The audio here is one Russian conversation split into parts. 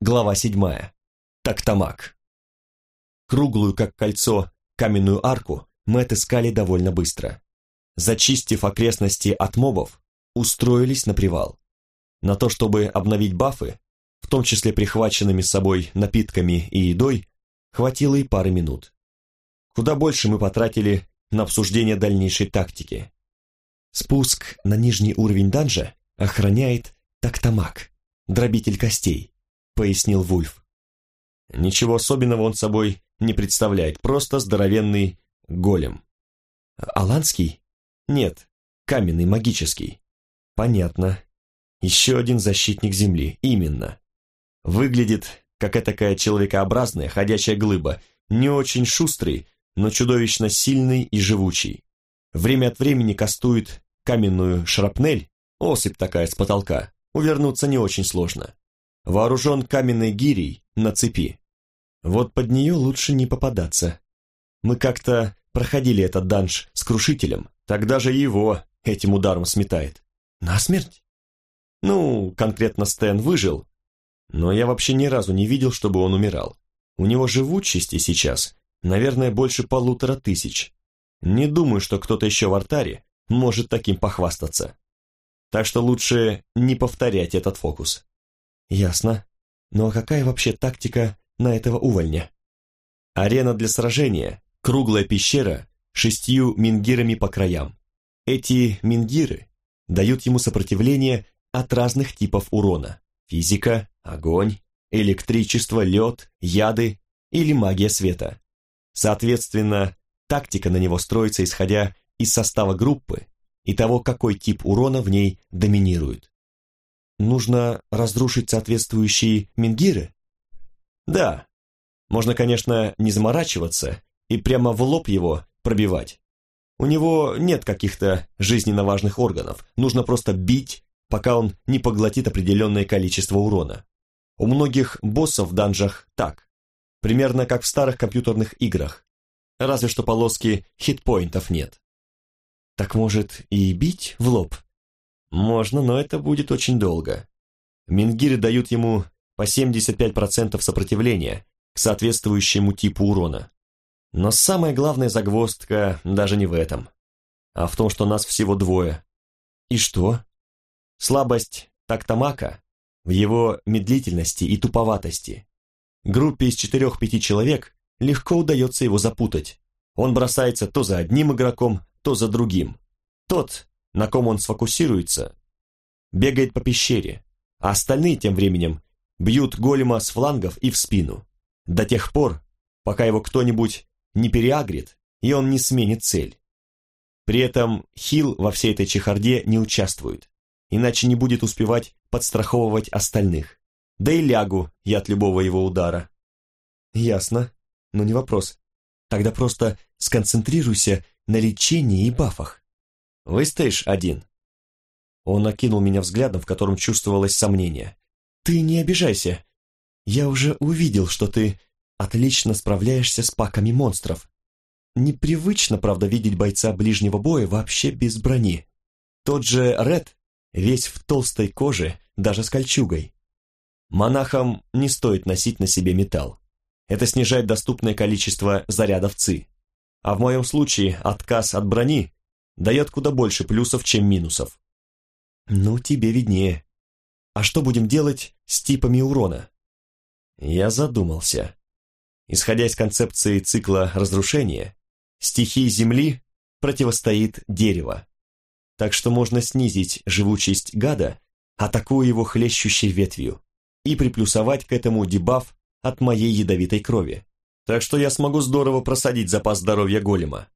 Глава седьмая. Тактамак. Круглую, как кольцо, каменную арку мы отыскали довольно быстро. Зачистив окрестности от мобов, устроились на привал. На то, чтобы обновить бафы, в том числе прихваченными с собой напитками и едой, хватило и пары минут. Куда больше мы потратили на обсуждение дальнейшей тактики. Спуск на нижний уровень данжа охраняет Тактамак, дробитель костей, пояснил Вульф. Ничего особенного он собой не представляет, просто здоровенный голем. Аланский? Нет, каменный, магический. Понятно. Еще один защитник Земли, именно. Выглядит, как такая человекообразная ходячая глыба, не очень шустрый, но чудовищно сильный и живучий. Время от времени кастует каменную шрапнель, осыпь такая с потолка, увернуться не очень сложно вооружен каменной гирей на цепи. Вот под нее лучше не попадаться. Мы как-то проходили этот данж с крушителем, тогда же его этим ударом сметает. Насмерть? Ну, конкретно Стэн выжил, но я вообще ни разу не видел, чтобы он умирал. У него живучести сейчас, наверное, больше полутора тысяч. Не думаю, что кто-то еще в артаре может таким похвастаться. Так что лучше не повторять этот фокус. Ясно. Ну а какая вообще тактика на этого увольня? Арена для сражения, круглая пещера, шестью мингирами по краям. Эти мингиры дают ему сопротивление от разных типов урона. Физика, огонь, электричество, лед, яды или магия света. Соответственно, тактика на него строится исходя из состава группы и того, какой тип урона в ней доминирует. Нужно разрушить соответствующие мингиры? Да. Можно, конечно, не заморачиваться и прямо в лоб его пробивать. У него нет каких-то жизненно важных органов, нужно просто бить, пока он не поглотит определенное количество урона. У многих боссов в данжах так, примерно как в старых компьютерных играх, разве что полоски хитпоинтов нет. Так может и бить в лоб? Можно, но это будет очень долго. Мингиры дают ему по 75% сопротивления к соответствующему типу урона. Но самая главная загвоздка даже не в этом, а в том, что нас всего двое. И что? Слабость Тактамака в его медлительности и туповатости. Группе из четырех-пяти человек легко удается его запутать. Он бросается то за одним игроком, то за другим. Тот, на ком он сфокусируется, бегает по пещере, а остальные тем временем бьют голема с флангов и в спину, до тех пор, пока его кто-нибудь не переагрит и он не сменит цель. При этом Хил во всей этой чехарде не участвует, иначе не будет успевать подстраховывать остальных. Да и лягу я от любого его удара. Ясно, но не вопрос. Тогда просто сконцентрируйся на лечении и бафах. Выстоишь один?» Он окинул меня взглядом, в котором чувствовалось сомнение. «Ты не обижайся. Я уже увидел, что ты отлично справляешься с паками монстров. Непривычно, правда, видеть бойца ближнего боя вообще без брони. Тот же Ред весь в толстой коже, даже с кольчугой. Монахам не стоит носить на себе металл. Это снижает доступное количество зарядов ЦИ. А в моем случае отказ от брони дает куда больше плюсов, чем минусов. Ну, тебе виднее. А что будем делать с типами урона? Я задумался. Исходя из концепции цикла разрушения, стихии Земли противостоит дерево. Так что можно снизить живучесть гада, атакуя его хлещущей ветвью, и приплюсовать к этому дебаф от моей ядовитой крови. Так что я смогу здорово просадить запас здоровья голема.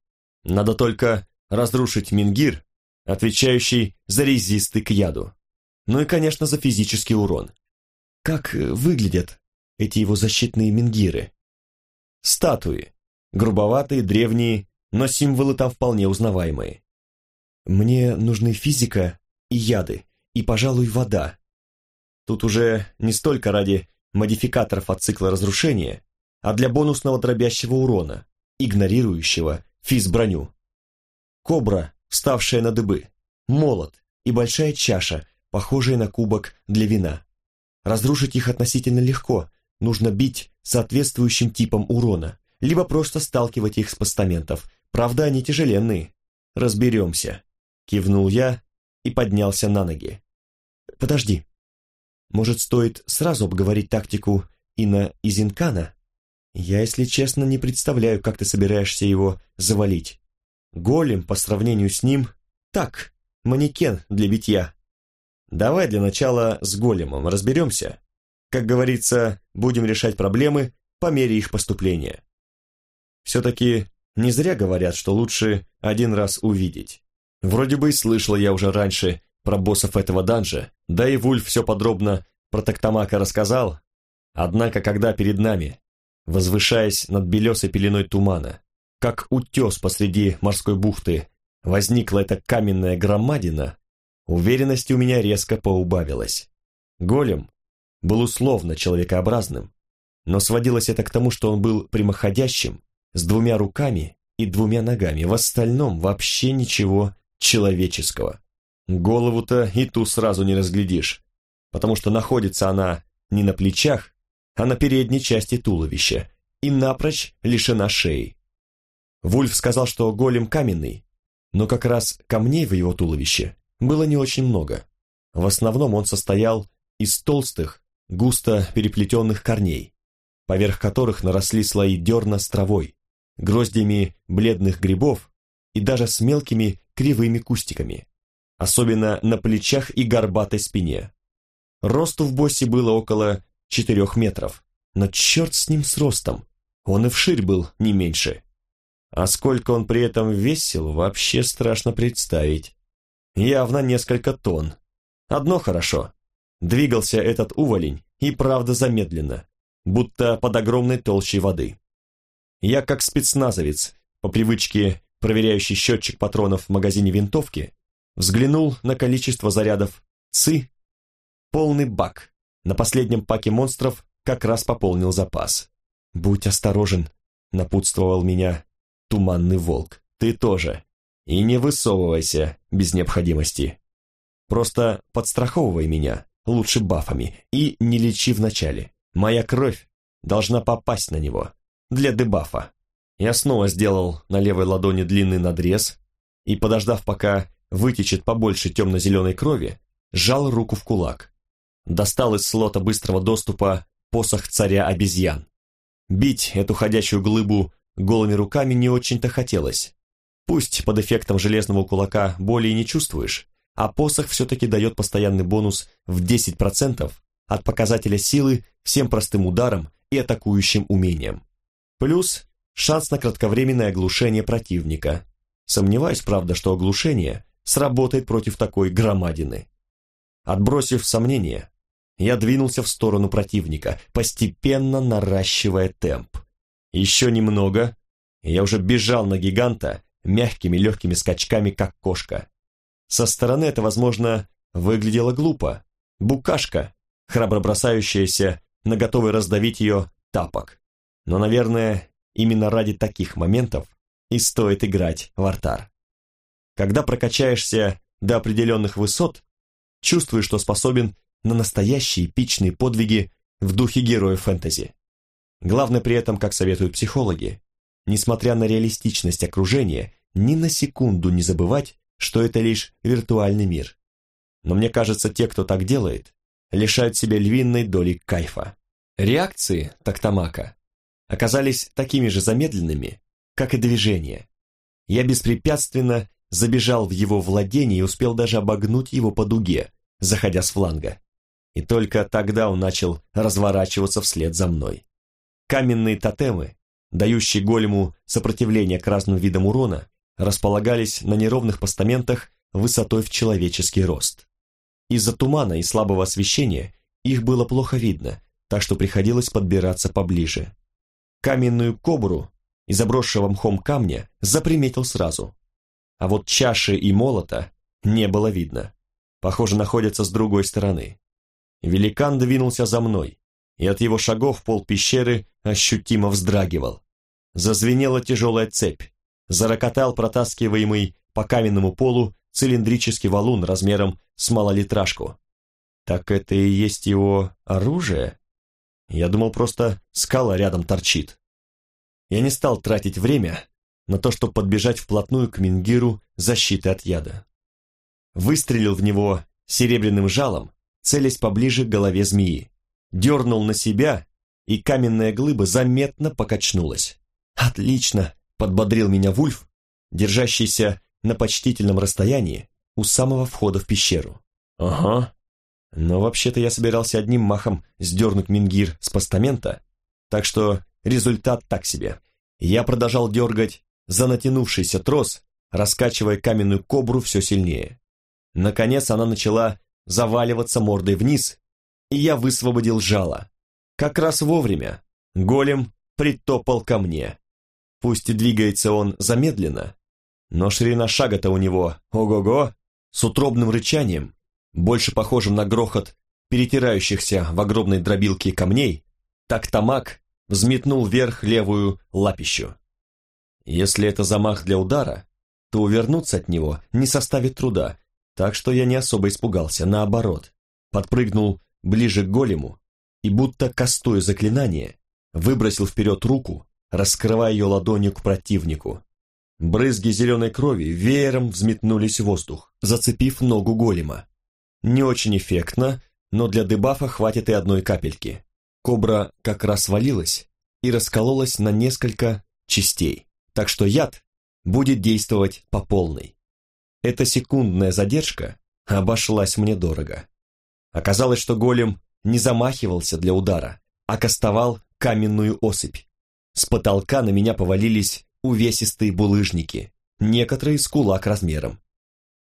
Надо только разрушить Мингир, отвечающий за резисты к яду. Ну и, конечно, за физический урон. Как э, выглядят эти его защитные Мингиры? Статуи. Грубоватые, древние, но символы там вполне узнаваемые. Мне нужны физика и яды, и, пожалуй, вода. Тут уже не столько ради модификаторов от цикла разрушения, а для бонусного дробящего урона, игнорирующего физ-броню. Кобра, вставшая на дыбы, молот и большая чаша, похожая на кубок для вина. Разрушить их относительно легко, нужно бить соответствующим типом урона, либо просто сталкивать их с постаментов. Правда, они тяжеленные. Разберемся. Кивнул я и поднялся на ноги. Подожди. Может, стоит сразу обговорить тактику Ина Изинкана? Я, если честно, не представляю, как ты собираешься его завалить. Голем, по сравнению с ним, так, манекен для битья. Давай для начала с големом разберемся. Как говорится, будем решать проблемы по мере их поступления. Все-таки не зря говорят, что лучше один раз увидеть. Вроде бы и слышал я уже раньше про боссов этого данжа, да и Вульф все подробно про Тактамака рассказал. Однако, когда перед нами, возвышаясь над белесой пеленой тумана, как утес посреди морской бухты, возникла эта каменная громадина, Уверенности у меня резко поубавилось. Голем был условно человекообразным, но сводилось это к тому, что он был прямоходящим, с двумя руками и двумя ногами, в остальном вообще ничего человеческого. Голову-то и ту сразу не разглядишь, потому что находится она не на плечах, а на передней части туловища и напрочь лишена шеи. Вульф сказал, что голем каменный, но как раз камней в его туловище было не очень много. В основном он состоял из толстых, густо переплетенных корней, поверх которых наросли слои дерна с травой, гроздями бледных грибов и даже с мелкими кривыми кустиками, особенно на плечах и горбатой спине. Росту в боссе было около четырех метров, но черт с ним с ростом, он и вширь был не меньше. А сколько он при этом весил, вообще страшно представить. Явно несколько тонн. Одно хорошо. Двигался этот уволень и правда замедленно, будто под огромной толщей воды. Я как спецназовец, по привычке проверяющий счетчик патронов в магазине винтовки, взглянул на количество зарядов ЦИ. Полный бак. На последнем паке монстров как раз пополнил запас. «Будь осторожен», — напутствовал меня туманный волк. «Ты тоже. И не высовывайся без необходимости. Просто подстраховывай меня, лучше бафами, и не лечи вначале. Моя кровь должна попасть на него, для дебафа. Я снова сделал на левой ладони длинный надрез и, подождав, пока вытечет побольше темно-зеленой крови, сжал руку в кулак. Достал из слота быстрого доступа посох царя обезьян. Бить эту ходячую глыбу голыми руками не очень-то хотелось, Пусть под эффектом железного кулака боли и не чувствуешь, а посох все-таки дает постоянный бонус в 10% от показателя силы всем простым ударам и атакующим умениям. Плюс шанс на кратковременное оглушение противника. Сомневаюсь, правда, что оглушение сработает против такой громадины. Отбросив сомнения, я двинулся в сторону противника, постепенно наращивая темп. Еще немного, и я уже бежал на гиганта, мягкими легкими скачками, как кошка. Со стороны это, возможно, выглядело глупо. Букашка, храбро бросающаяся на готовый раздавить ее тапок. Но, наверное, именно ради таких моментов и стоит играть в артар. Когда прокачаешься до определенных высот, чувствуешь, что способен на настоящие эпичные подвиги в духе героя фэнтези. Главное при этом, как советуют психологи, несмотря на реалистичность окружения, ни на секунду не забывать, что это лишь виртуальный мир. Но мне кажется, те, кто так делает, лишают себя львиной доли кайфа. Реакции Тактамака оказались такими же замедленными, как и движения. Я беспрепятственно забежал в его владение и успел даже обогнуть его по дуге, заходя с фланга. И только тогда он начал разворачиваться вслед за мной. Каменные тотемы дающие голему сопротивление к разным видам урона, располагались на неровных постаментах высотой в человеческий рост. Из-за тумана и слабого освещения их было плохо видно, так что приходилось подбираться поближе. Каменную кобру из обросшего мхом камня заприметил сразу. А вот чаши и молота не было видно. Похоже, находятся с другой стороны. Великан двинулся за мной, и от его шагов пол пещеры ощутимо вздрагивал. Зазвенела тяжелая цепь, зарокотал протаскиваемый по каменному полу цилиндрический валун размером с малолитражку. Так это и есть его оружие? Я думал, просто скала рядом торчит. Я не стал тратить время на то, чтобы подбежать вплотную к Мингиру защиты от яда. Выстрелил в него серебряным жалом, целясь поближе к голове змеи. Дернул на себя, и каменная глыба заметно покачнулась. «Отлично!» — подбодрил меня Вульф, держащийся на почтительном расстоянии у самого входа в пещеру. «Ага. Но вообще-то я собирался одним махом сдернуть Мингир с постамента, так что результат так себе. Я продолжал дергать за натянувшийся трос, раскачивая каменную кобру все сильнее. Наконец она начала заваливаться мордой вниз, и я высвободил жало. Как раз вовремя голем притопал ко мне. Пусть и двигается он замедленно, но ширина шага-то у него, ого-го, с утробным рычанием, больше похожим на грохот перетирающихся в огромной дробилке камней, так Тамак взметнул вверх левую лапищу. Если это замах для удара, то увернуться от него не составит труда, так что я не особо испугался, наоборот. Подпрыгнул ближе к голему и, будто кастуя заклинание, выбросил вперед руку, раскрывая ее ладонью к противнику. Брызги зеленой крови веером взметнулись в воздух, зацепив ногу голема. Не очень эффектно, но для дебафа хватит и одной капельки. Кобра как раз свалилась и раскололась на несколько частей, так что яд будет действовать по полной. Эта секундная задержка обошлась мне дорого. Оказалось, что голем не замахивался для удара, а кастовал каменную осыпь. С потолка на меня повалились увесистые булыжники, некоторые с кулак размером.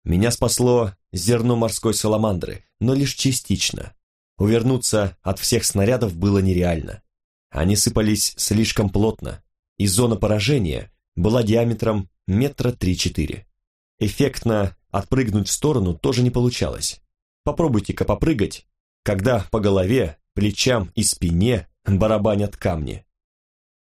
Меня спасло зерно морской саламандры, но лишь частично. Увернуться от всех снарядов было нереально. Они сыпались слишком плотно, и зона поражения была диаметром метра три-четыре. Эффектно отпрыгнуть в сторону тоже не получалось. Попробуйте-ка попрыгать, когда по голове, плечам и спине барабанят камни.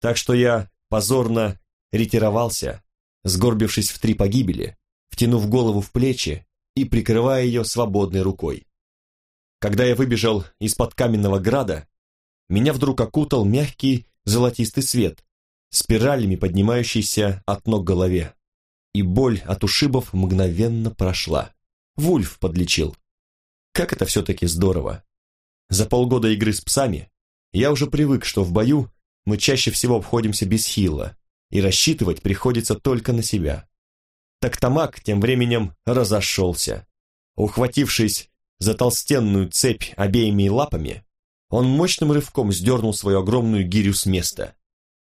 Так что я позорно ретировался, сгорбившись в три погибели, втянув голову в плечи и прикрывая ее свободной рукой. Когда я выбежал из-под каменного града, меня вдруг окутал мягкий золотистый свет, спиралями поднимающийся от ног голове и боль от ушибов мгновенно прошла. Вульф подлечил. Как это все-таки здорово. За полгода игры с псами я уже привык, что в бою мы чаще всего обходимся без хила, и рассчитывать приходится только на себя. Так Тамак тем временем разошелся. Ухватившись за толстенную цепь обеими лапами, он мощным рывком сдернул свою огромную гирю с места.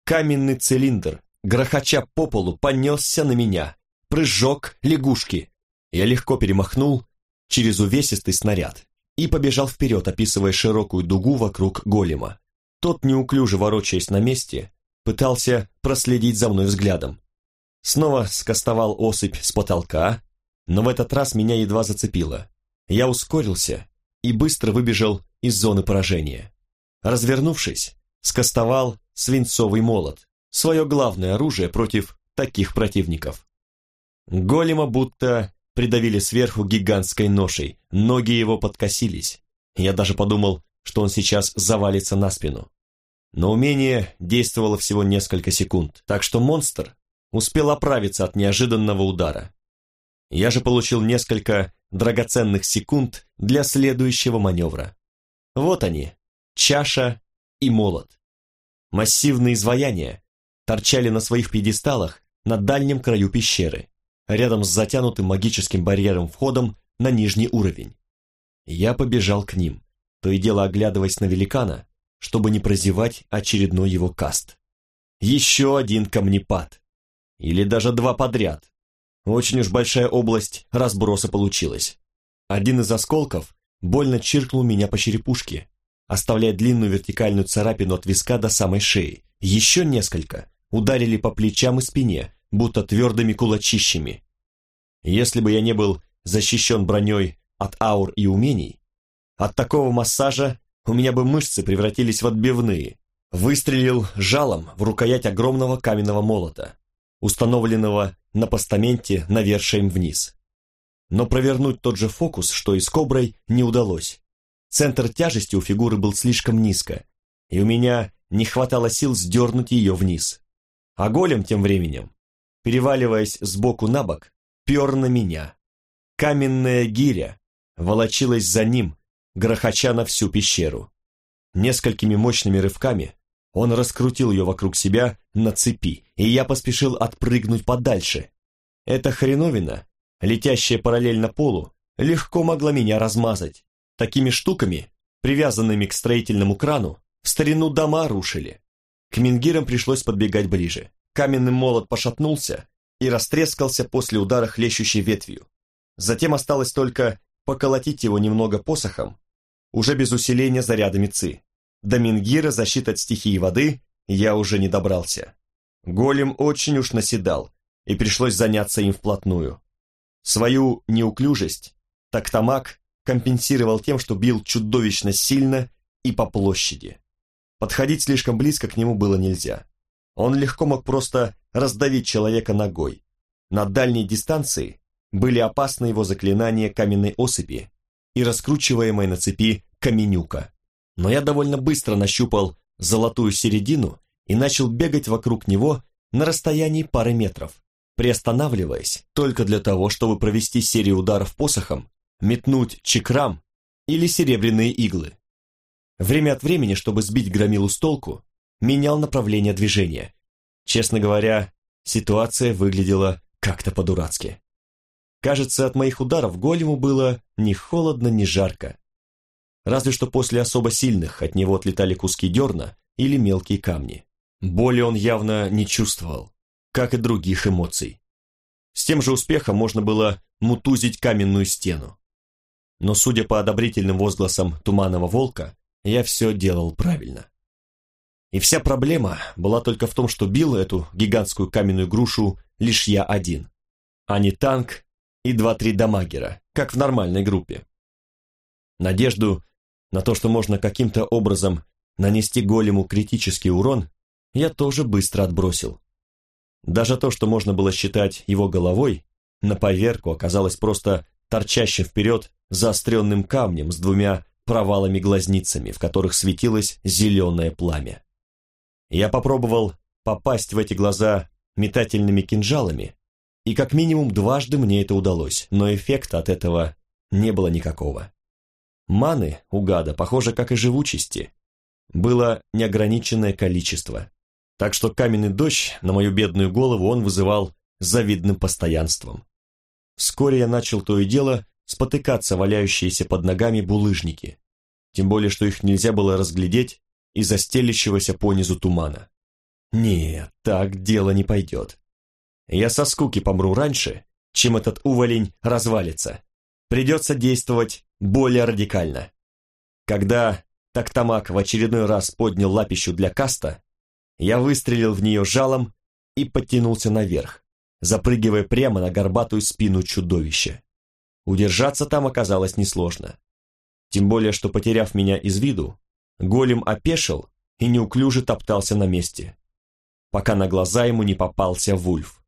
Каменный цилиндр грохоча по полу, понесся на меня. Прыжок лягушки. Я легко перемахнул через увесистый снаряд и побежал вперед, описывая широкую дугу вокруг голема. Тот, неуклюже ворочаясь на месте, пытался проследить за мной взглядом. Снова скостовал осыпь с потолка, но в этот раз меня едва зацепило. Я ускорился и быстро выбежал из зоны поражения. Развернувшись, скостовал свинцовый молот, свое главное оружие против таких противников. Голема будто придавили сверху гигантской ношей, ноги его подкосились. Я даже подумал, что он сейчас завалится на спину. Но умение действовало всего несколько секунд, так что монстр успел оправиться от неожиданного удара. Я же получил несколько драгоценных секунд для следующего маневра. Вот они, чаша и молот. Массивные изваяния, торчали на своих пьедесталах на дальнем краю пещеры, рядом с затянутым магическим барьером входом на нижний уровень. Я побежал к ним, то и дело оглядываясь на великана, чтобы не прозевать очередной его каст. Еще один камнепад. Или даже два подряд. Очень уж большая область разброса получилась. Один из осколков больно чиркнул меня по черепушке, оставляя длинную вертикальную царапину от виска до самой шеи. Еще несколько ударили по плечам и спине, будто твердыми кулачищами. Если бы я не был защищен броней от аур и умений, от такого массажа у меня бы мышцы превратились в отбивные. Выстрелил жалом в рукоять огромного каменного молота, установленного на постаменте навершием вниз. Но провернуть тот же фокус, что и с коброй, не удалось. Центр тяжести у фигуры был слишком низко, и у меня не хватало сил сдернуть ее вниз. А голем тем временем, переваливаясь сбоку на бок, пер на меня. Каменная гиря волочилась за ним, грохоча на всю пещеру. Несколькими мощными рывками он раскрутил ее вокруг себя на цепи, и я поспешил отпрыгнуть подальше. Эта хреновина, летящая параллельно полу, легко могла меня размазать. Такими штуками, привязанными к строительному крану, в старину дома рушили. К мингирам пришлось подбегать ближе. Каменный молот пошатнулся и растрескался после удара хлещущей ветвью. Затем осталось только поколотить его немного посохом, уже без усиления зарядами ЦИ. До Мингира защиты от стихии воды я уже не добрался. Голем очень уж наседал, и пришлось заняться им вплотную. Свою неуклюжесть Тактамак компенсировал тем, что бил чудовищно сильно и по площади. Подходить слишком близко к нему было нельзя. Он легко мог просто раздавить человека ногой. На дальней дистанции были опасны его заклинания каменной осыпи и раскручиваемой на цепи каменюка. Но я довольно быстро нащупал золотую середину и начал бегать вокруг него на расстоянии пары метров, приостанавливаясь только для того, чтобы провести серию ударов посохом, метнуть чекрам или серебряные иглы. Время от времени, чтобы сбить громилу с толку, менял направление движения. Честно говоря, ситуация выглядела как-то по-дурацки. Кажется, от моих ударов голему было ни холодно, ни жарко. Разве что после особо сильных от него отлетали куски дерна или мелкие камни. Боли он явно не чувствовал, как и других эмоций. С тем же успехом можно было мутузить каменную стену. Но, судя по одобрительным возгласам туманного волка, я все делал правильно. И вся проблема была только в том, что бил эту гигантскую каменную грушу лишь я один, а не танк и два-три дамагера, как в нормальной группе. Надежду на то, что можно каким-то образом нанести голему критический урон, я тоже быстро отбросил. Даже то, что можно было считать его головой, на поверку оказалось просто торчащим вперед заостренным камнем с двумя провалами-глазницами, в которых светилось зеленое пламя. Я попробовал попасть в эти глаза метательными кинжалами, и как минимум дважды мне это удалось, но эффекта от этого не было никакого. Маны у гада, похоже, как и живучести, было неограниченное количество, так что каменный дождь на мою бедную голову он вызывал завидным постоянством. Вскоре я начал то и дело спотыкаться валяющиеся под ногами булыжники, тем более, что их нельзя было разглядеть из-за стелящегося понизу тумана. Нет, так дело не пойдет. Я со скуки помру раньше, чем этот уволень развалится. Придется действовать более радикально. Когда Тактамак в очередной раз поднял лапищу для каста, я выстрелил в нее жалом и подтянулся наверх, запрыгивая прямо на горбатую спину чудовища. Удержаться там оказалось несложно. Тем более, что, потеряв меня из виду, голем опешил и неуклюже топтался на месте, пока на глаза ему не попался Вульф.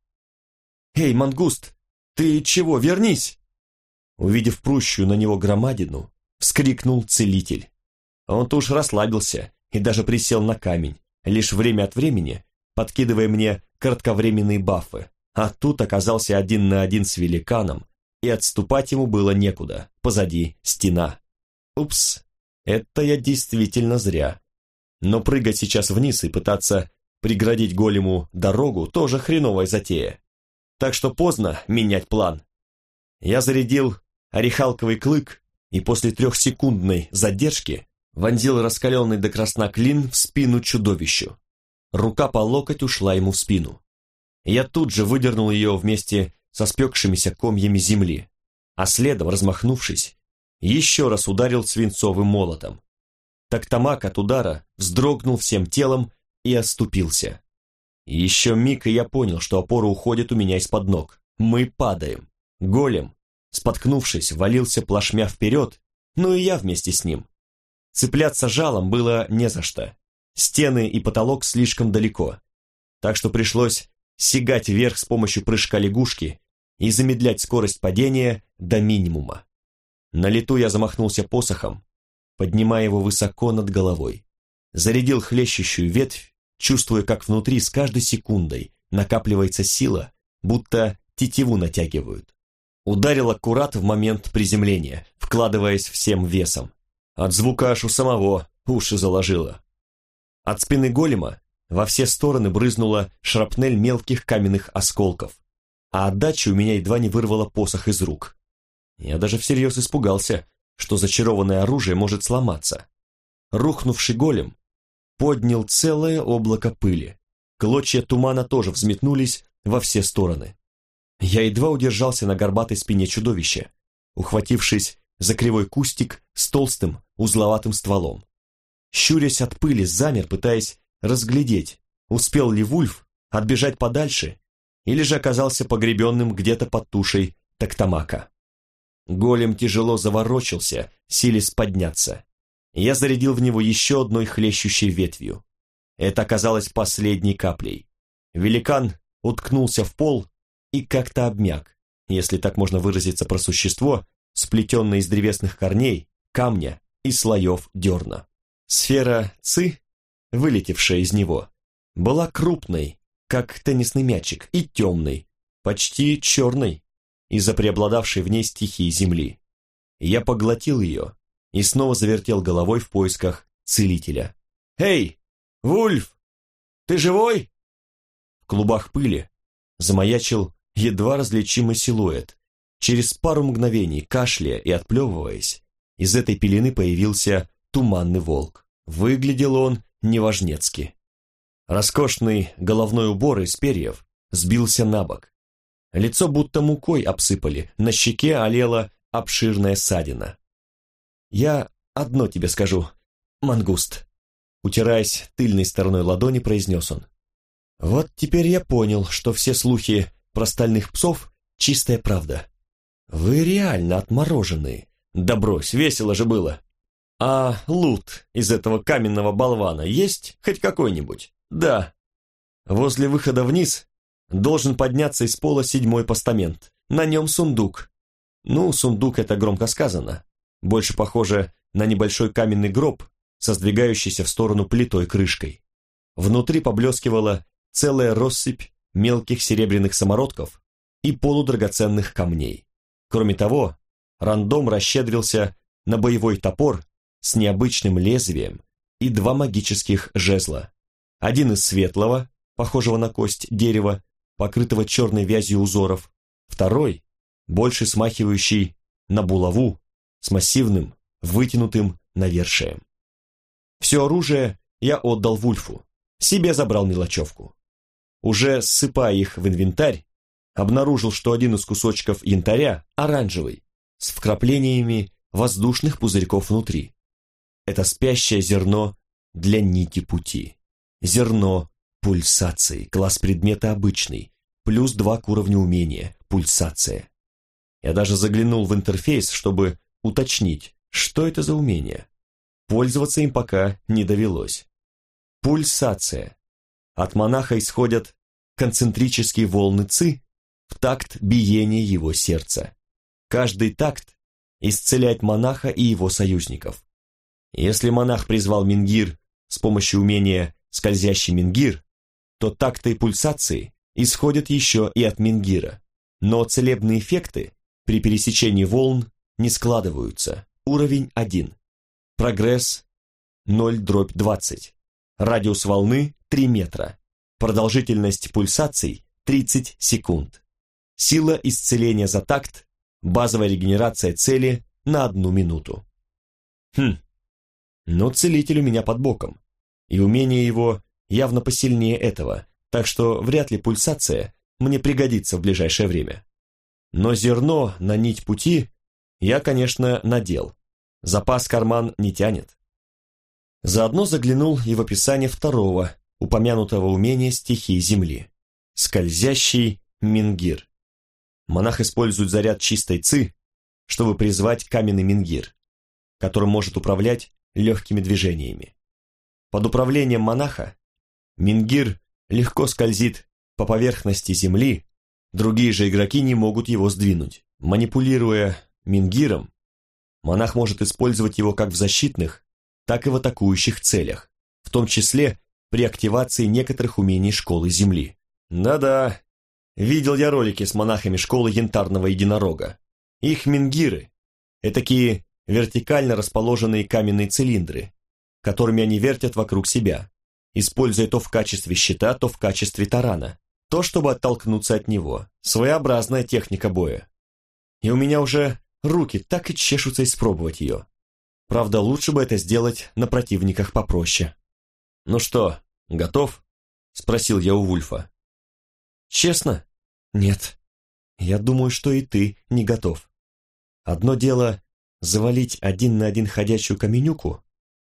«Эй, мангуст, ты чего, вернись!» Увидев прущую на него громадину, вскрикнул целитель. Он-то уж расслабился и даже присел на камень, лишь время от времени подкидывая мне кратковременные бафы, а тут оказался один на один с великаном, и отступать ему было некуда, позади стена. Упс, это я действительно зря. Но прыгать сейчас вниз и пытаться преградить голему дорогу тоже хреновая затея. Так что поздно менять план. Я зарядил орехалковый клык и после трехсекундной задержки вонзил раскаленный до красна клин в спину чудовищу. Рука по локоть ушла ему в спину. Я тут же выдернул ее вместе со спекшимися комьями земли, а следом, размахнувшись, еще раз ударил свинцовым молотом. Тактамак от удара вздрогнул всем телом и оступился. Еще миг, и я понял, что опора уходит у меня из-под ног. Мы падаем. Голем, споткнувшись, валился плашмя вперед, ну и я вместе с ним. Цепляться жалом было не за что. Стены и потолок слишком далеко, так что пришлось сигать вверх с помощью прыжка лягушки и замедлять скорость падения до минимума. На лету я замахнулся посохом, поднимая его высоко над головой. Зарядил хлещущую ветвь, чувствуя, как внутри с каждой секундой накапливается сила, будто тетиву натягивают. Ударил аккурат в момент приземления, вкладываясь всем весом. От звука аж у самого уши заложило. От спины голема во все стороны брызнула шрапнель мелких каменных осколков, а отдача у меня едва не вырвала посох из рук. Я даже всерьез испугался, что зачарованное оружие может сломаться. Рухнувший голем поднял целое облако пыли. Клочья тумана тоже взметнулись во все стороны. Я едва удержался на горбатой спине чудовища, ухватившись за кривой кустик с толстым, узловатым стволом. Щурясь от пыли, замер, пытаясь разглядеть, успел ли Вульф отбежать подальше или же оказался погребенным где-то под тушей Токтамака. Голем тяжело заворочился, силясь подняться. Я зарядил в него еще одной хлещущей ветвью. Это оказалось последней каплей. Великан уткнулся в пол и как-то обмяк, если так можно выразиться про существо, сплетенное из древесных корней, камня и слоев дерна. Сфера Ци, вылетевшая из него, была крупной, как теннисный мячик, и темной, почти черной, из-за преобладавшей в ней стихии земли. Я поглотил ее и снова завертел головой в поисках целителя. «Эй, Вульф, ты живой?» В клубах пыли замаячил едва различимый силуэт. Через пару мгновений, кашляя и отплевываясь, из этой пелены появился туманный волк. Выглядел он неважнецки. Роскошный головной убор из перьев сбился на бок. Лицо будто мукой обсыпали, на щеке олела обширная ссадина. «Я одно тебе скажу, мангуст», утираясь тыльной стороной ладони, произнес он. «Вот теперь я понял, что все слухи про стальных псов — чистая правда. Вы реально отмороженные. Да брось, весело же было. А лут из этого каменного болвана есть хоть какой-нибудь? Да. Возле выхода вниз должен подняться из пола седьмой постамент. На нем сундук. Ну, сундук это громко сказано. Больше похоже на небольшой каменный гроб со сдвигающейся в сторону плитой крышкой. Внутри поблескивала целая россыпь мелких серебряных самородков и полудрагоценных камней. Кроме того, рандом расщедрился на боевой топор с необычным лезвием и два магических жезла. Один из светлого, похожего на кость дерева, покрытого черной вязью узоров, второй, больше смахивающий на булаву, с массивным, вытянутым навершием. Все оружие я отдал Вульфу, себе забрал мелочевку. Уже ссыпая их в инвентарь, обнаружил, что один из кусочков янтаря оранжевый, с вкраплениями воздушных пузырьков внутри. Это спящее зерно для нити пути. Зерно пульсации, класс предмета обычный, плюс два к уровню умения, пульсация. Я даже заглянул в интерфейс, чтобы уточнить, что это за умение. Пользоваться им пока не довелось. Пульсация. От монаха исходят концентрические волны ЦИ в такт биения его сердца. Каждый такт исцеляет монаха и его союзников. Если монах призвал мингир с помощью умения «скользящий мингир», то такты пульсации исходят еще и от мингира, но целебные эффекты при пересечении волн не складываются. Уровень 1. Прогресс 0 дробь 20. Радиус волны 3 метра. Продолжительность пульсаций 30 секунд. Сила исцеления за такт, базовая регенерация цели на одну минуту. Хм, но целитель у меня под боком, и умение его явно посильнее этого, так что вряд ли пульсация мне пригодится в ближайшее время. Но зерно на нить пути я, конечно, надел. Запас карман не тянет. Заодно заглянул и в описание второго, упомянутого умения стихии Земли. Скользящий мингир. Монах использует заряд чистой ци, чтобы призвать каменный мингир, которым может управлять легкими движениями. Под управлением монаха мингир легко скользит по поверхности земли, другие же игроки не могут его сдвинуть. Манипулируя мингиром, Монах может использовать его как в защитных, так и в атакующих целях, в том числе при активации некоторых умений школы Земли. Да-да, видел я ролики с монахами школы Янтарного Единорога. Их мингиры – такие вертикально расположенные каменные цилиндры, которыми они вертят вокруг себя, используя то в качестве щита, то в качестве тарана, то, чтобы оттолкнуться от него. Своеобразная техника боя. И у меня уже руки так и чешутся испробовать ее. Правда, лучше бы это сделать на противниках попроще. «Ну что, готов?» – спросил я у Вульфа. «Честно? Нет. Я думаю, что и ты не готов. Одно дело завалить один на один ходячую каменюку,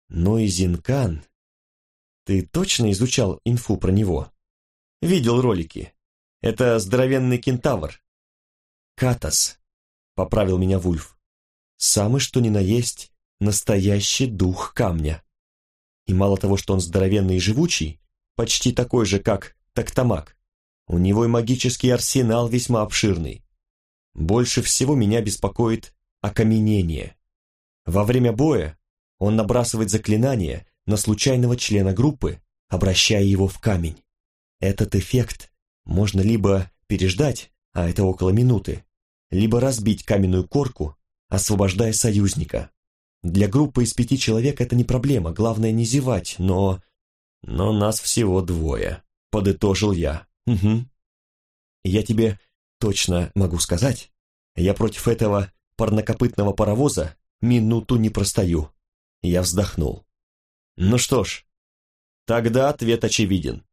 но и Зинкан... Ты точно изучал инфу про него? Видел ролики. Это здоровенный кентавр. Катас, поправил меня Вульф. Самый что ни на есть настоящий дух камня. И мало того, что он здоровенный и живучий, почти такой же, как Тактамак, у него и магический арсенал весьма обширный. Больше всего меня беспокоит окаменение. Во время боя он набрасывает заклинание на случайного члена группы, обращая его в камень. Этот эффект можно либо переждать, а это около минуты, либо разбить каменную корку, освобождая союзника. Для группы из пяти человек это не проблема, главное не зевать, но... Но нас всего двое, подытожил я. Угу. Я тебе точно могу сказать, я против этого парнокопытного паровоза минуту не простою. Я вздохнул. Ну что ж, тогда ответ очевиден.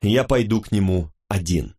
Я пойду к нему один.